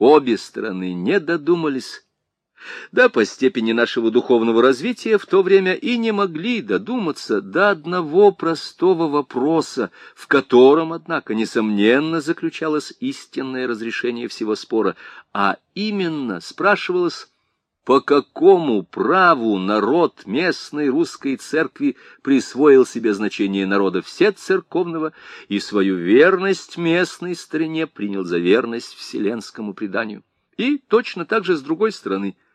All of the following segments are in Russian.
Обе стороны не додумались. Да по степени нашего духовного развития в то время и не могли додуматься до одного простого вопроса, в котором, однако, несомненно, заключалось истинное разрешение всего спора, а именно спрашивалось, по какому праву народ местной русской церкви присвоил себе значение народа всецерковного и свою верность местной стране принял за верность вселенскому преданию. И точно так же с другой стороны –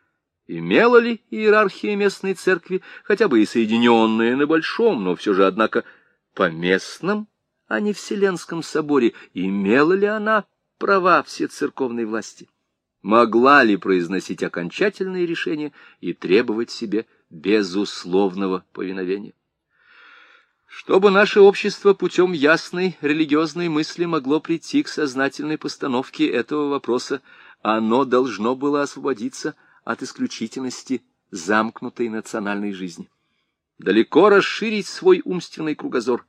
Имела ли иерархия местной церкви, хотя бы и соединенная на большом, но все же, однако, по местном, а не вселенском соборе, имела ли она права всецерковной власти? Могла ли произносить окончательные решения и требовать себе безусловного повиновения? Чтобы наше общество путем ясной религиозной мысли могло прийти к сознательной постановке этого вопроса, оно должно было освободиться от исключительности замкнутой национальной жизни. Далеко расширить свой умственный кругозор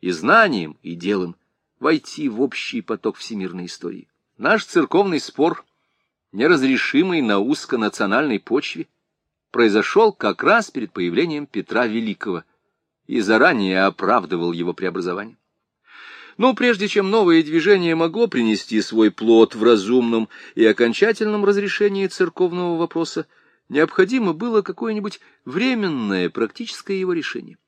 и знанием, и делом войти в общий поток всемирной истории. Наш церковный спор, неразрешимый на узконациональной почве, произошел как раз перед появлением Петра Великого и заранее оправдывал его преобразование. Но прежде чем новое движение могло принести свой плод в разумном и окончательном разрешении церковного вопроса, необходимо было какое-нибудь временное практическое его решение.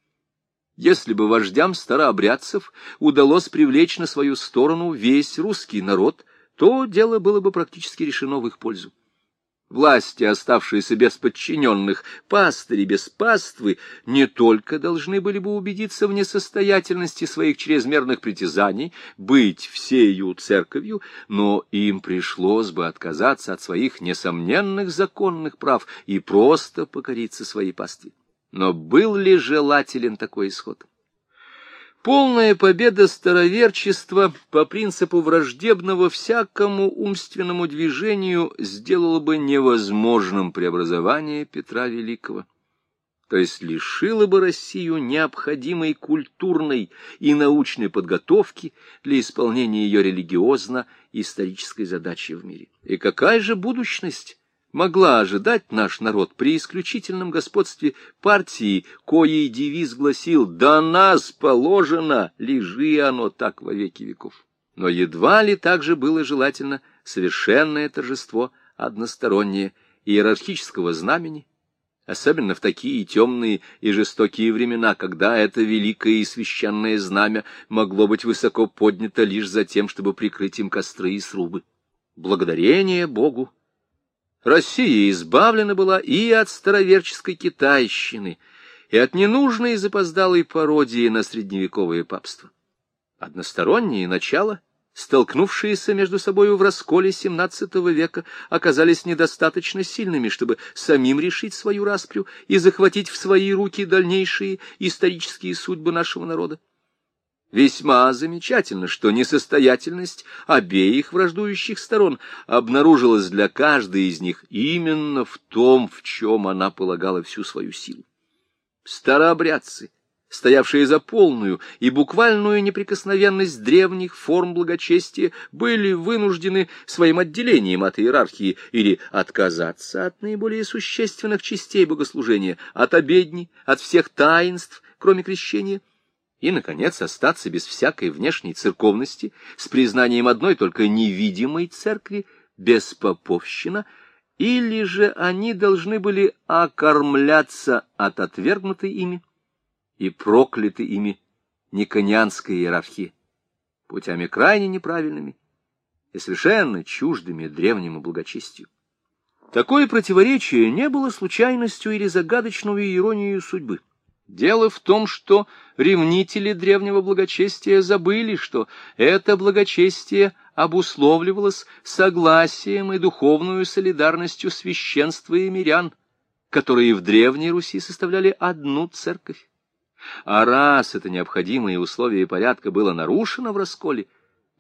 Если бы вождям старообрядцев удалось привлечь на свою сторону весь русский народ, то дело было бы практически решено в их пользу власти, оставшиеся без подчиненных, пастыри без паствы, не только должны были бы убедиться в несостоятельности своих чрезмерных притязаний, быть всею церковью, но им пришлось бы отказаться от своих несомненных законных прав и просто покориться своей пастве. Но был ли желателен такой исход? Полная победа староверчества по принципу враждебного всякому умственному движению сделала бы невозможным преобразование Петра Великого, то есть лишила бы Россию необходимой культурной и научной подготовки для исполнения ее религиозно-исторической задачи в мире. И какая же будущность могла ожидать наш народ при исключительном господстве партии, коей девиз гласил «Да нас положено, лежи оно так во веки веков». Но едва ли также было желательно совершенное торжество одностороннее иерархического знамени, особенно в такие темные и жестокие времена, когда это великое и священное знамя могло быть высоко поднято лишь за тем, чтобы прикрыть им костры и срубы. Благодарение Богу! Россия избавлена была и от староверческой китайщины, и от ненужной и запоздалой пародии на средневековое папство. Односторонние начала, столкнувшиеся между собою в расколе XVII века, оказались недостаточно сильными, чтобы самим решить свою распрю и захватить в свои руки дальнейшие исторические судьбы нашего народа. Весьма замечательно, что несостоятельность обеих враждующих сторон обнаружилась для каждой из них именно в том, в чем она полагала всю свою силу. Старообрядцы, стоявшие за полную и буквальную неприкосновенность древних форм благочестия, были вынуждены своим отделением от иерархии или отказаться от наиболее существенных частей богослужения, от обедни, от всех таинств, кроме крещения, и, наконец, остаться без всякой внешней церковности, с признанием одной только невидимой церкви, без поповщина, или же они должны были окормляться от отвергнутой ими и проклятой ими никонианской иерархии, путями крайне неправильными и совершенно чуждыми древнему благочестию. Такое противоречие не было случайностью или загадочной иронией судьбы. Дело в том, что ревнители древнего благочестия забыли, что это благочестие обусловливалось согласием и духовную солидарностью священства и мирян, которые в Древней Руси составляли одну церковь. А раз это необходимое условие порядка было нарушено в расколе,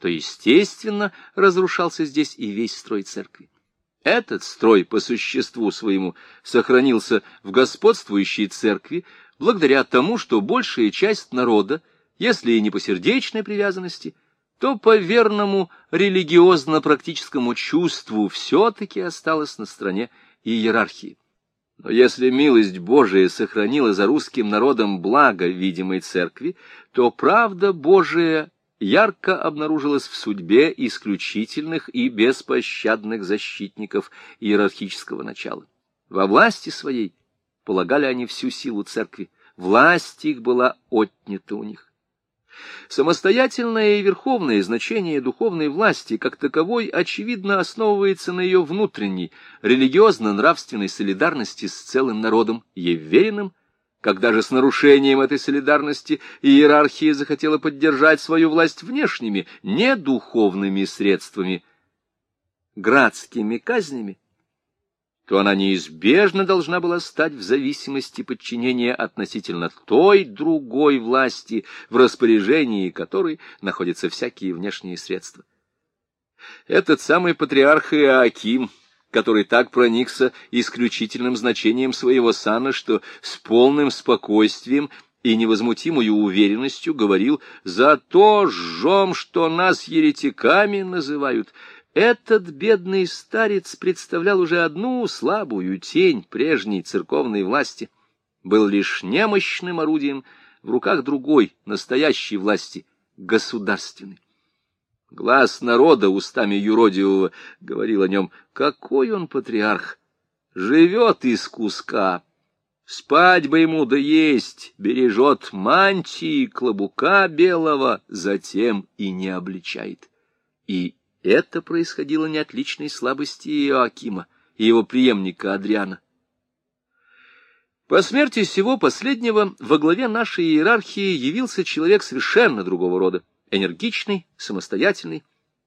то, естественно, разрушался здесь и весь строй церкви. Этот строй по существу своему сохранился в господствующей церкви, благодаря тому, что большая часть народа, если и не по сердечной привязанности, то по верному религиозно-практическому чувству все-таки осталось на стороне иерархии. Но если милость Божия сохранила за русским народом благо видимой церкви, то правда Божия ярко обнаружилась в судьбе исключительных и беспощадных защитников иерархического начала. Во власти своей полагали они всю силу церкви, власть их была отнята у них. Самостоятельное и верховное значение духовной власти как таковой очевидно основывается на ее внутренней, религиозно-нравственной солидарности с целым народом, ей веренным, когда же с нарушением этой солидарности иерархия захотела поддержать свою власть внешними, недуховными средствами, градскими казнями, то она неизбежно должна была стать в зависимости подчинения относительно той другой власти, в распоряжении которой находятся всякие внешние средства. Этот самый патриарх Иоаким, который так проникся исключительным значением своего сана, что с полным спокойствием и невозмутимую уверенностью говорил «За то жжем, что нас еретиками называют», этот бедный старец представлял уже одну слабую тень прежней церковной власти, был лишь немощным орудием в руках другой, настоящей власти, государственной. Глаз народа устами юродивого говорил о нем, какой он патриарх, живет из куска, спать бы ему да есть, бережет мантии клобука белого, затем и не обличает. И это происходило не от личной слабости Иоакима и его преемника Адриана. По смерти всего последнего во главе нашей иерархии явился человек совершенно другого рода, энергичный, самостоятельный,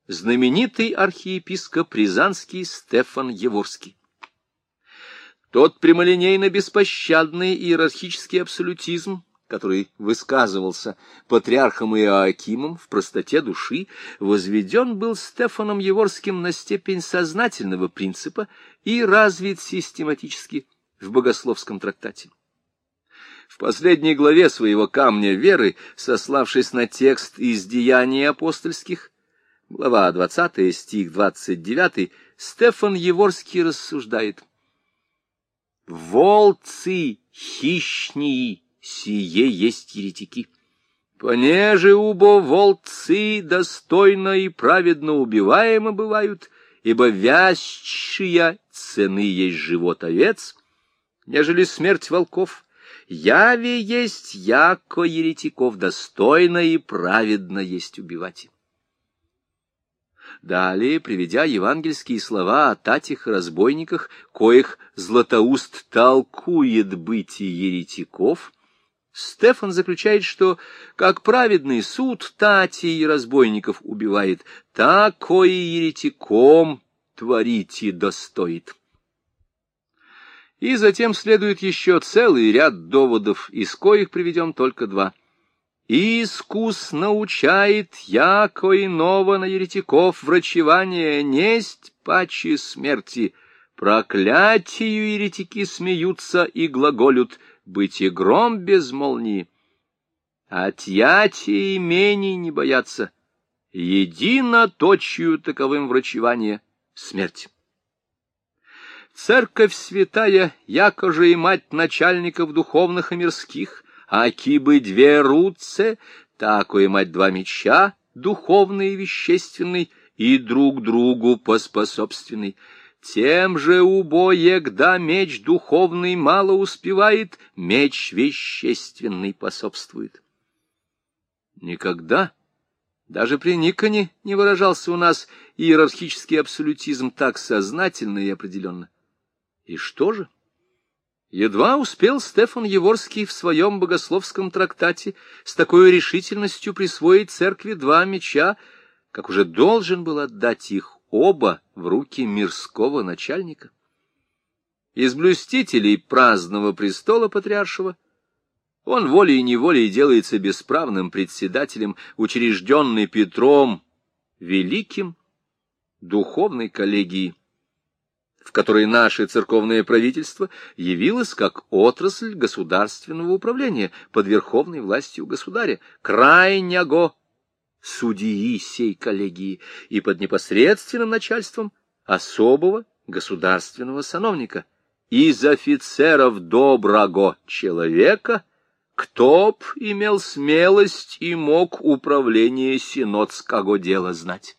знаменитый архиепископ Рязанский Стефан Еворский. Тот прямолинейно беспощадный иерархический абсолютизм, который высказывался патриархом Иоакимом в простоте души, возведен был Стефаном Еворским на степень сознательного принципа и развит систематически в богословском трактате. В последней главе своего «Камня веры», сославшись на текст из «Деяний апостольских», глава 20, стих 29, Стефан Еворский рассуждает «Волцы хищнии» сие есть еретики. Понеже убо волцы достойно и праведно убиваемы бывают, ибо вязчия цены есть живот овец, нежели смерть волков, яви есть яко еретиков достойно и праведно есть убивать. Далее, приведя евангельские слова о татих разбойниках, коих Златоуст толкует бытие еретиков, Стефан заключает, что как праведный суд тати и разбойников убивает, такой еретиком творить и достоит. И затем следует еще целый ряд доводов, из коих приведем только два. «Искус научает, яко иного на еретиков врачевание несть паче смерти. Проклятию еретики смеются и глаголют, быть и гром без молнии. Отъятия имений не боятся, едино точью таковым врачевание — смерть. Церковь святая, яко же и мать начальников духовных и мирских, аки бы две руце, тако и мать два меча, духовный и вещественный, и друг другу поспособственный, тем же убое, когда меч духовный мало успевает, меч вещественный пособствует. Никогда, даже при Никоне, не выражался у нас иерархический абсолютизм так сознательно и определенно. И что же? Едва успел Стефан Еворский в своем богословском трактате с такой решительностью присвоить церкви два меча, как уже должен был отдать их оба в руки мирского начальника. Из блюстителей праздного престола патриаршего он волей-неволей делается бесправным председателем, учрежденный Петром Великим духовной коллегии, в которой наше церковное правительство явилось как отрасль государственного управления под верховной властью государя, крайнего судьи сей коллегии и под непосредственным начальством особого государственного сановника, из офицеров доброго человека, кто б имел смелость и мог управление синодского дела знать.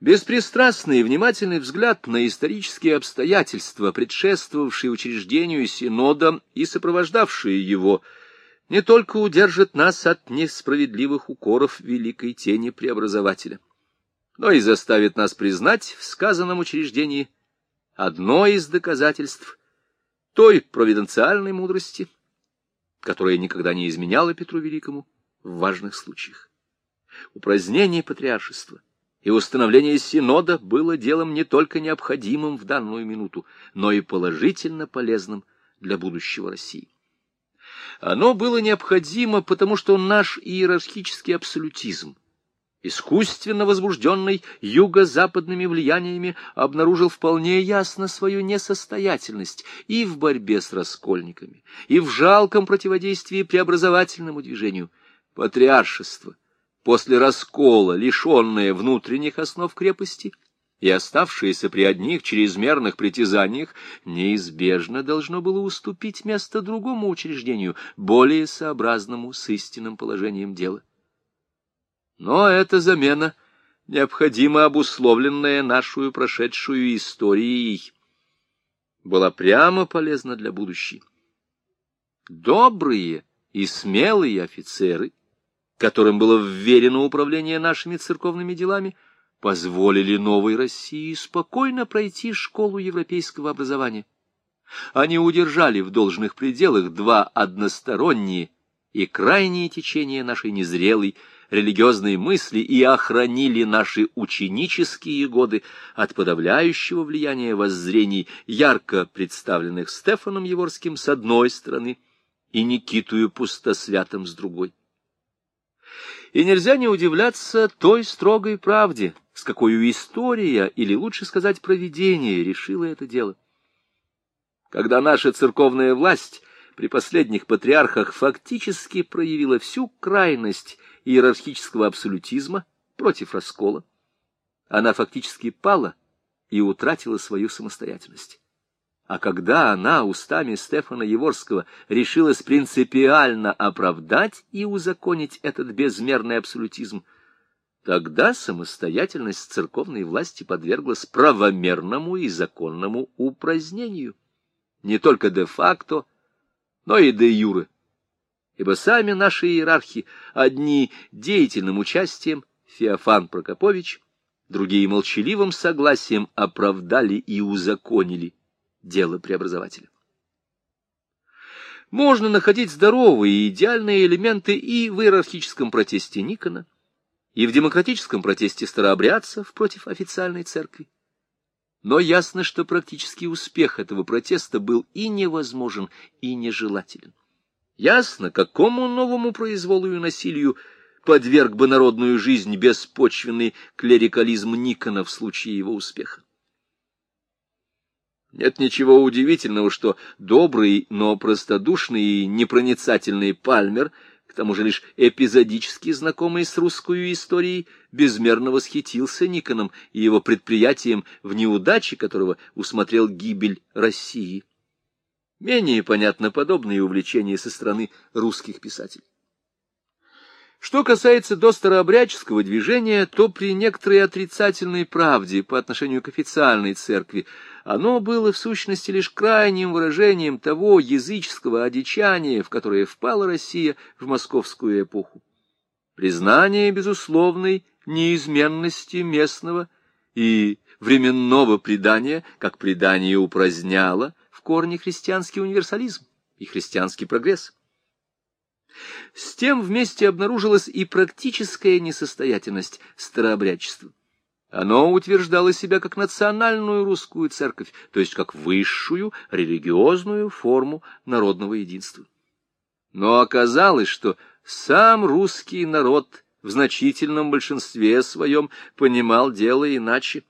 Беспристрастный и внимательный взгляд на исторические обстоятельства, предшествовавшие учреждению Синода и сопровождавшие его, не только удержит нас от несправедливых укоров великой тени преобразователя, но и заставит нас признать в сказанном учреждении одно из доказательств той провиденциальной мудрости, которая никогда не изменяла Петру Великому в важных случаях. Упразднение патриаршества и установление синода было делом не только необходимым в данную минуту, но и положительно полезным для будущего России. Оно было необходимо, потому что наш иерархический абсолютизм, искусственно возбужденный юго-западными влияниями, обнаружил вполне ясно свою несостоятельность и в борьбе с раскольниками, и в жалком противодействии преобразовательному движению. Патриаршество — после раскола, лишенное внутренних основ крепости, и оставшееся при одних чрезмерных притязаниях, неизбежно должно было уступить место другому учреждению, более сообразному с истинным положением дела. Но эта замена, необходимо обусловленная нашу прошедшую историей, была прямо полезна для будущей. Добрые и смелые офицеры которым было вверено управление нашими церковными делами, позволили новой России спокойно пройти школу европейского образования. Они удержали в должных пределах два односторонние и крайние течения нашей незрелой религиозной мысли и охранили наши ученические годы от подавляющего влияния воззрений, ярко представленных Стефаном Еворским с одной стороны и Никитую Пустосвятым с другой. И нельзя не удивляться той строгой правде, с какой история, или лучше сказать провидение, решила это дело. Когда наша церковная власть при последних патриархах фактически проявила всю крайность иерархического абсолютизма против раскола, она фактически пала и утратила свою самостоятельность. А когда она устами Стефана Еворского решилась принципиально оправдать и узаконить этот безмерный абсолютизм, тогда самостоятельность церковной власти подверглась правомерному и законному упразднению, не только де-факто, но и де-юре. Ибо сами наши иерархи, одни деятельным участием, Феофан Прокопович, другие молчаливым согласием оправдали и узаконили дело преобразователя. Можно находить здоровые и идеальные элементы и в иерархическом протесте Никона, и в демократическом протесте старообрядцев против официальной церкви. Но ясно, что практический успех этого протеста был и невозможен, и нежелателен. Ясно, какому новому произволу и насилию подверг бы народную жизнь беспочвенный клерикализм Никона в случае его успеха. Нет ничего удивительного, что добрый, но простодушный и непроницательный Пальмер, к тому же лишь эпизодически знакомый с русской историей, безмерно восхитился Никоном и его предприятием, в неудаче которого усмотрел гибель России. Менее понятно подобные увлечения со стороны русских писателей. Что касается до старообрядческого движения, то при некоторой отрицательной правде по отношению к официальной церкви оно было в сущности лишь крайним выражением того языческого одичания, в которое впала Россия в московскую эпоху. Признание безусловной неизменности местного и временного предания, как предание упраздняло в корне христианский универсализм и христианский прогресс. С тем вместе обнаружилась и практическая несостоятельность старообрядчества. Оно утверждало себя как национальную русскую церковь, то есть как высшую религиозную форму народного единства. Но оказалось, что сам русский народ в значительном большинстве своем понимал дело иначе.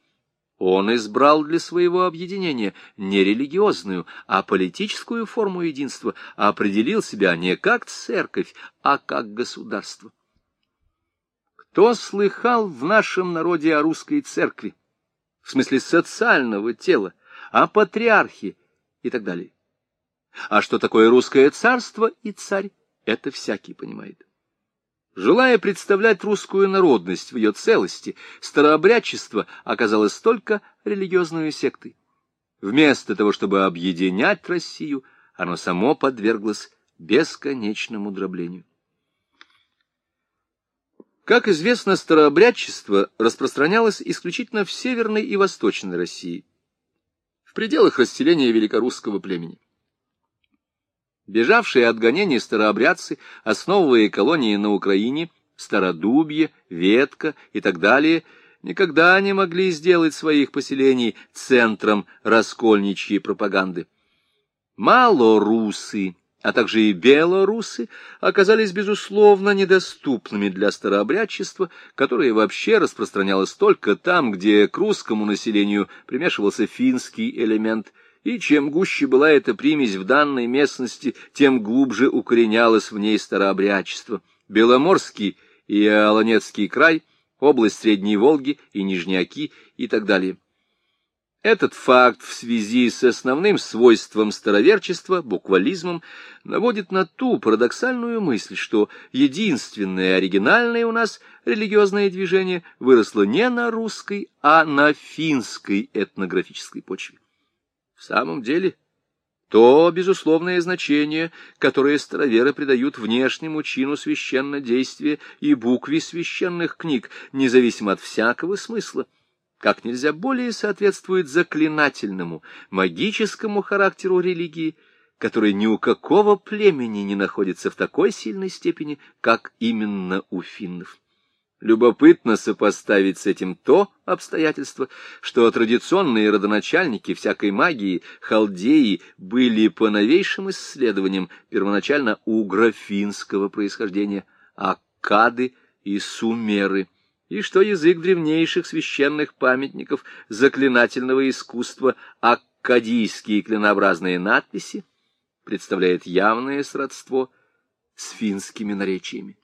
Он избрал для своего объединения не религиозную, а политическую форму единства, определил себя не как церковь, а как государство. Кто слыхал в нашем народе о русской церкви, в смысле социального тела, о патриархе и так далее? А что такое русское царство и царь, это всякий понимает. Желая представлять русскую народность в ее целости, старообрядчество оказалось только религиозной сектой. Вместо того, чтобы объединять Россию, оно само подверглось бесконечному дроблению. Как известно, старообрядчество распространялось исключительно в Северной и Восточной России, в пределах расселения великорусского племени. Бежавшие от гонений старообрядцы, основывая колонии на Украине, Стародубье, Ветка и так далее, никогда не могли сделать своих поселений центром раскольничьей пропаганды. Малорусы, а также и белорусы оказались, безусловно, недоступными для старообрядчества, которое вообще распространялось только там, где к русскому населению примешивался финский элемент – и чем гуще была эта примесь в данной местности, тем глубже укоренялось в ней старообрядчество. Беломорский и Аланецкий край, область Средней Волги и Нижняки и так далее. Этот факт в связи с основным свойством староверчества, буквализмом, наводит на ту парадоксальную мысль, что единственное оригинальное у нас религиозное движение выросло не на русской, а на финской этнографической почве. В самом деле, то безусловное значение, которое староверы придают внешнему чину священнодействия и букве священных книг, независимо от всякого смысла, как нельзя более соответствует заклинательному, магическому характеру религии, который ни у какого племени не находится в такой сильной степени, как именно у финнов. Любопытно сопоставить с этим то обстоятельство, что традиционные родоначальники всякой магии, халдеи, были по новейшим исследованиям первоначально угрофинского происхождения, аккады и сумеры, и что язык древнейших священных памятников заклинательного искусства аккадийские клинообразные надписи представляет явное сродство с финскими наречиями.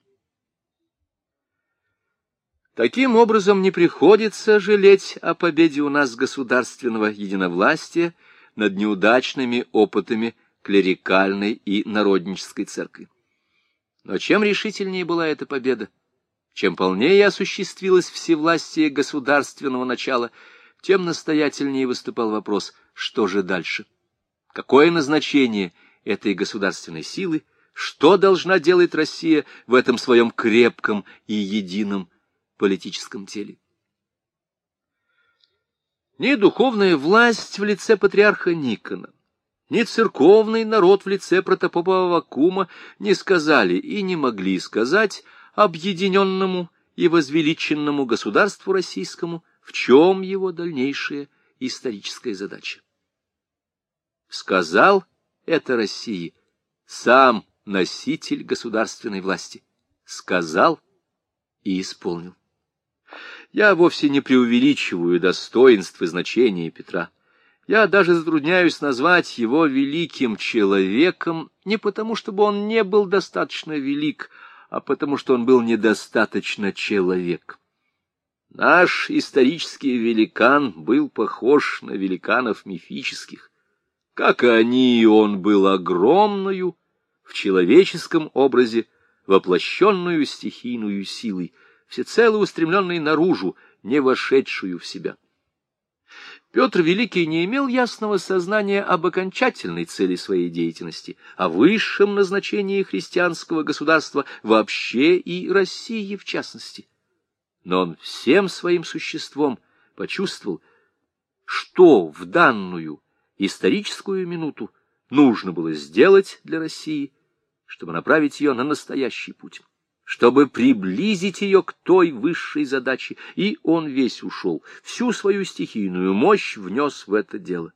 Таким образом, не приходится жалеть о победе у нас государственного единовластия над неудачными опытами клерикальной и народнической церкви. Но чем решительнее была эта победа, чем полнее осуществилось всевластие государственного начала, тем настоятельнее выступал вопрос, что же дальше? Какое назначение этой государственной силы, что должна делать Россия в этом своем крепком и едином политическом теле. Ни духовная власть в лице патриарха Никона, ни церковный народ в лице протопопа Вакума не сказали и не могли сказать объединенному и возвеличенному государству российскому, в чем его дальнейшая историческая задача. Сказал это России сам носитель государственной власти. Сказал и исполнил. Я вовсе не преувеличиваю достоинств и значения Петра. Я даже затрудняюсь назвать его великим человеком не потому, чтобы он не был достаточно велик, а потому, что он был недостаточно человек. Наш исторический великан был похож на великанов мифических. Как и они, он был огромную, в человеческом образе, воплощенную стихийную силой — всецело устремленный наружу, не вошедшую в себя. Петр Великий не имел ясного сознания об окончательной цели своей деятельности, о высшем назначении христианского государства вообще и России в частности. Но он всем своим существом почувствовал, что в данную историческую минуту нужно было сделать для России, чтобы направить ее на настоящий путь чтобы приблизить ее к той высшей задаче, и он весь ушел, всю свою стихийную мощь внес в это дело.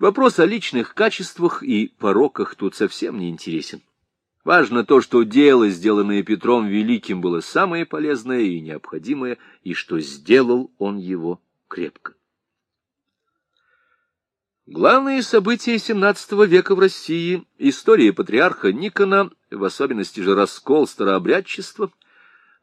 Вопрос о личных качествах и пороках тут совсем не интересен. Важно то, что дело, сделанное Петром Великим, было самое полезное и необходимое, и что сделал он его крепко. Главные события XVII века в России, история патриарха Никона, в особенности же раскол старообрядчества,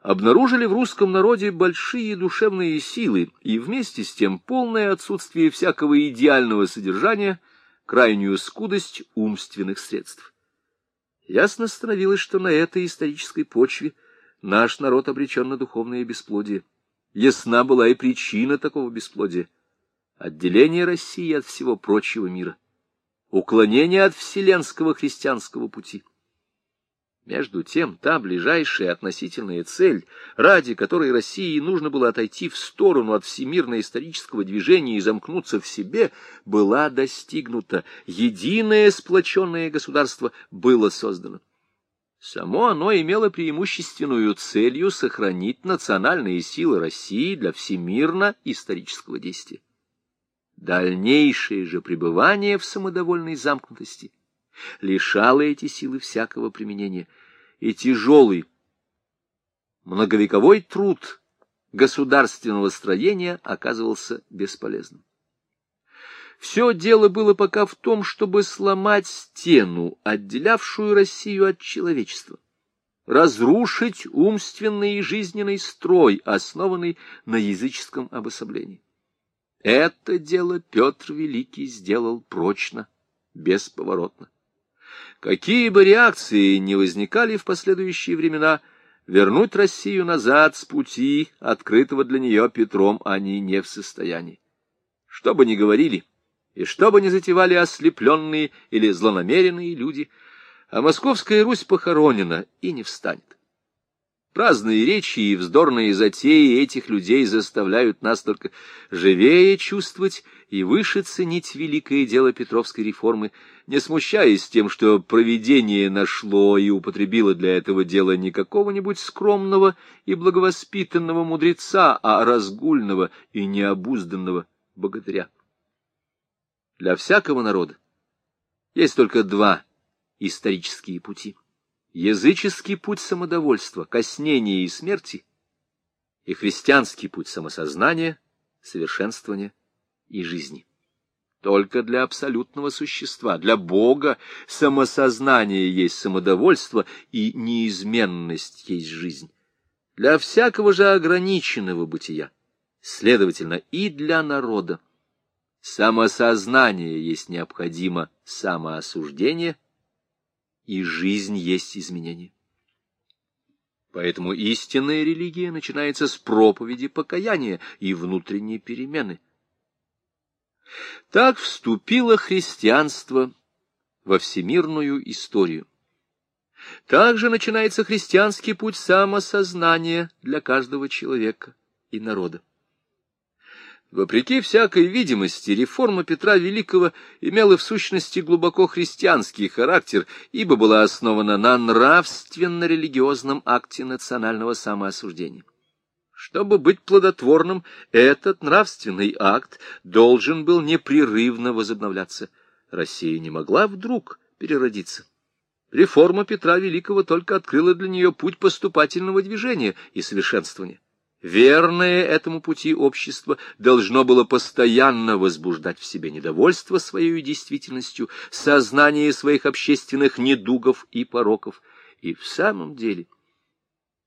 обнаружили в русском народе большие душевные силы и вместе с тем полное отсутствие всякого идеального содержания, крайнюю скудость умственных средств. Ясно становилось, что на этой исторической почве наш народ обречен на духовное бесплодие. Ясна была и причина такого бесплодия — отделение России от всего прочего мира, уклонение от вселенского христианского пути. Между тем, та ближайшая относительная цель, ради которой России нужно было отойти в сторону от всемирно-исторического движения и замкнуться в себе, была достигнута, единое сплоченное государство было создано. Само оно имело преимущественную целью сохранить национальные силы России для всемирно-исторического действия. Дальнейшее же пребывание в самодовольной замкнутости – лишало эти силы всякого применения, и тяжелый многовековой труд государственного строения оказывался бесполезным. Все дело было пока в том, чтобы сломать стену, отделявшую Россию от человечества, разрушить умственный и жизненный строй, основанный на языческом обособлении. Это дело Петр Великий сделал прочно, бесповоротно. Какие бы реакции ни возникали в последующие времена, вернуть Россию назад с пути, открытого для нее Петром, они не в состоянии. Что бы ни говорили, и что бы ни затевали ослепленные или злонамеренные люди, а Московская Русь похоронена и не встанет. Праздные речи и вздорные затеи этих людей заставляют нас только живее чувствовать и выше ценить великое дело Петровской реформы, не смущаясь тем, что провидение нашло и употребило для этого дела не какого-нибудь скромного и благовоспитанного мудреца, а разгульного и необузданного богатыря. Для всякого народа есть только два исторические пути — языческий путь самодовольства, коснения и смерти, и христианский путь самосознания, совершенствования и жизни. Только для абсолютного существа, для Бога, самосознание есть самодовольство и неизменность есть жизнь. Для всякого же ограниченного бытия, следовательно, и для народа. Самосознание есть необходимо самоосуждение, и жизнь есть изменение. Поэтому истинная религия начинается с проповеди покаяния и внутренней перемены. Так вступило христианство во всемирную историю. Также начинается христианский путь самосознания для каждого человека и народа. Вопреки всякой видимости, реформа Петра Великого имела в сущности глубоко христианский характер, ибо была основана на нравственно-религиозном акте национального самоосуждения. Чтобы быть плодотворным, этот нравственный акт должен был непрерывно возобновляться. Россия не могла вдруг переродиться. Реформа Петра Великого только открыла для нее путь поступательного движения и совершенствования. Верное этому пути общество должно было постоянно возбуждать в себе недовольство своей действительностью, сознание своих общественных недугов и пороков. И в самом деле,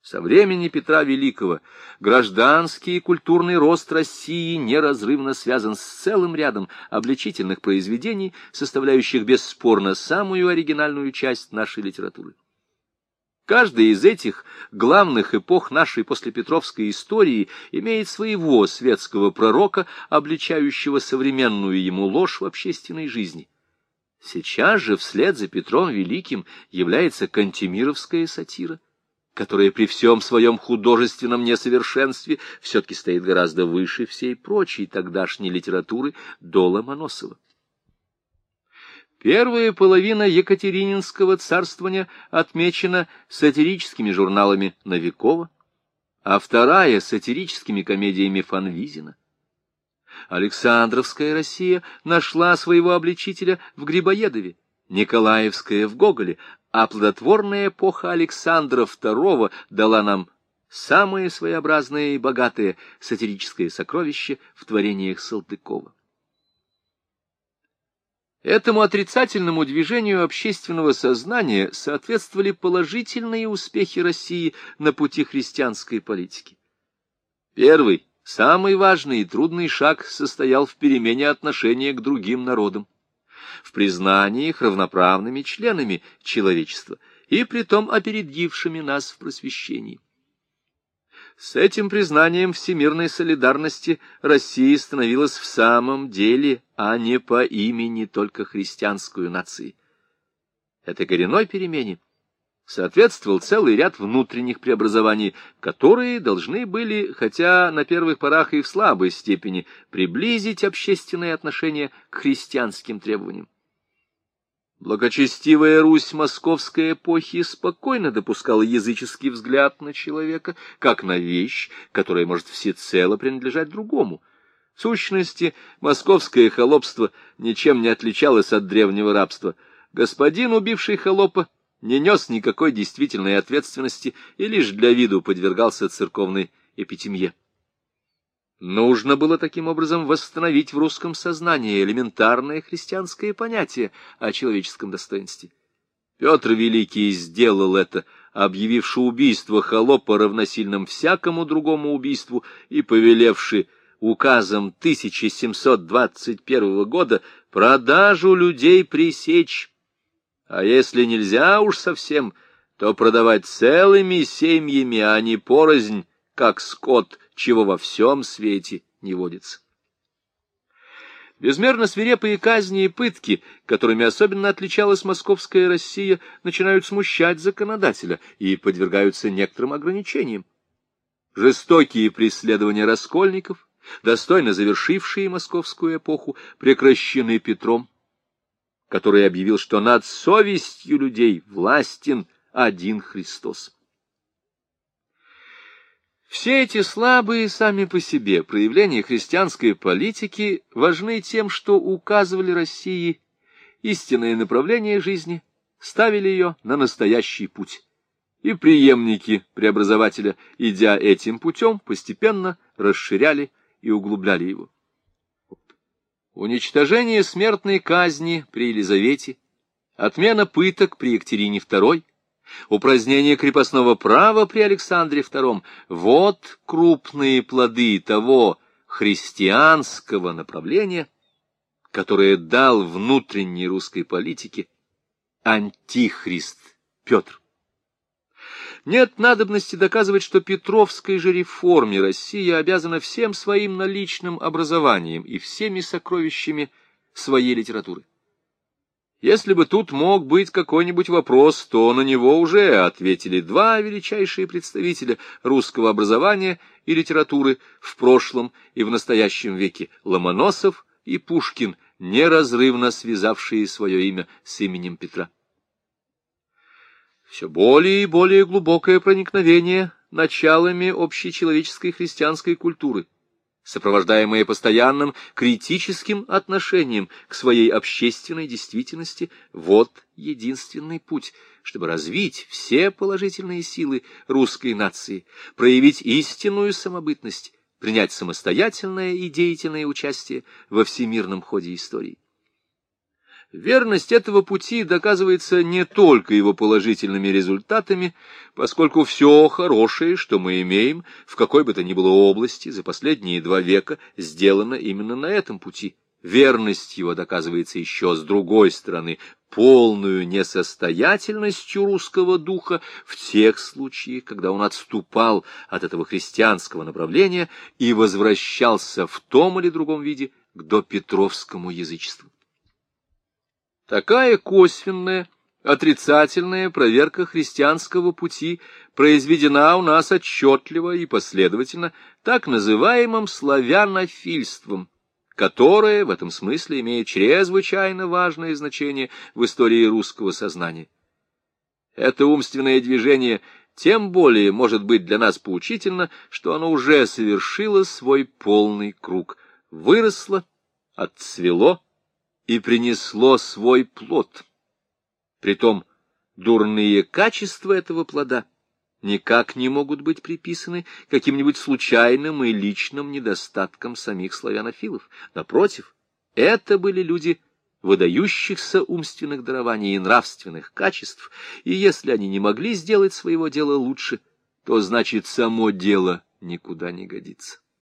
со времени Петра Великого гражданский и культурный рост России неразрывно связан с целым рядом обличительных произведений, составляющих бесспорно самую оригинальную часть нашей литературы. Каждая из этих главных эпох нашей послепетровской истории имеет своего светского пророка, обличающего современную ему ложь в общественной жизни. Сейчас же вслед за Петром Великим является кантемировская сатира, которая при всем своем художественном несовершенстве все-таки стоит гораздо выше всей прочей тогдашней литературы до Ломоносова. Первая половина Екатерининского царствования отмечена сатирическими журналами Новикова, а вторая — сатирическими комедиями Фанвизина. Александровская Россия нашла своего обличителя в Грибоедове, Николаевская в Гоголе, а плодотворная эпоха Александра II дала нам самое своеобразное и богатое сатирическое сокровище в творениях Салтыкова. Этому отрицательному движению общественного сознания соответствовали положительные успехи России на пути христианской политики. Первый, самый важный и трудный шаг состоял в перемене отношения к другим народам, в признании их равноправными членами человечества и притом опередившими нас в просвещении. С этим признанием всемирной солидарности Россия становилась в самом деле, а не по имени только христианскую нации. Этой коренной перемене соответствовал целый ряд внутренних преобразований, которые должны были, хотя на первых порах и в слабой степени, приблизить общественные отношения к христианским требованиям. Благочестивая Русь московской эпохи спокойно допускала языческий взгляд на человека, как на вещь, которая может всецело принадлежать другому. В сущности, московское холопство ничем не отличалось от древнего рабства. Господин, убивший холопа, не нес никакой действительной ответственности и лишь для виду подвергался церковной эпитемье. Нужно было таким образом восстановить в русском сознании элементарное христианское понятие о человеческом достоинстве. Петр Великий сделал это, объявивши убийство холопа равносильным всякому другому убийству и повелевши указом 1721 года продажу людей пресечь, а если нельзя уж совсем, то продавать целыми семьями, а не порознь, как скот, чего во всем свете не водится. Безмерно свирепые казни и пытки, которыми особенно отличалась московская Россия, начинают смущать законодателя и подвергаются некоторым ограничениям. Жестокие преследования раскольников, достойно завершившие московскую эпоху, прекращены Петром, который объявил, что над совестью людей властен один Христос. Все эти слабые сами по себе проявления христианской политики важны тем, что указывали России истинное направление жизни, ставили ее на настоящий путь. И преемники преобразователя, идя этим путем, постепенно расширяли и углубляли его. Уничтожение смертной казни при Елизавете, отмена пыток при Екатерине II — упразднение крепостного права при Александре II — вот крупные плоды того христианского направления, которое дал внутренней русской политике антихрист Петр. Нет надобности доказывать, что Петровской же реформе Россия обязана всем своим наличным образованием и всеми сокровищами своей литературы. Если бы тут мог быть какой-нибудь вопрос, то на него уже ответили два величайшие представителя русского образования и литературы в прошлом и в настоящем веке — Ломоносов и Пушкин, неразрывно связавшие свое имя с именем Петра. Все более и более глубокое проникновение началами общечеловеческой христианской культуры — сопровождаемые постоянным критическим отношением к своей общественной действительности, вот единственный путь, чтобы развить все положительные силы русской нации, проявить истинную самобытность, принять самостоятельное и деятельное участие во всемирном ходе истории. Верность этого пути доказывается не только его положительными результатами, поскольку все хорошее, что мы имеем, в какой бы то ни было области, за последние два века сделано именно на этом пути. Верность его доказывается еще с другой стороны, полную несостоятельностью русского духа в тех случаях, когда он отступал от этого христианского направления и возвращался в том или другом виде к допетровскому язычеству. Такая косвенная, отрицательная проверка христианского пути произведена у нас отчетливо и последовательно так называемым славянофильством, которое в этом смысле имеет чрезвычайно важное значение в истории русского сознания. Это умственное движение тем более может быть для нас поучительно, что оно уже совершило свой полный круг, выросло, отцвело, и принесло свой плод. Притом дурные качества этого плода никак не могут быть приписаны каким-нибудь случайным и личным недостаткам самих славянофилов. Напротив, это были люди выдающихся умственных дарований и нравственных качеств, и если они не могли сделать своего дела лучше, то значит само дело никуда не годится.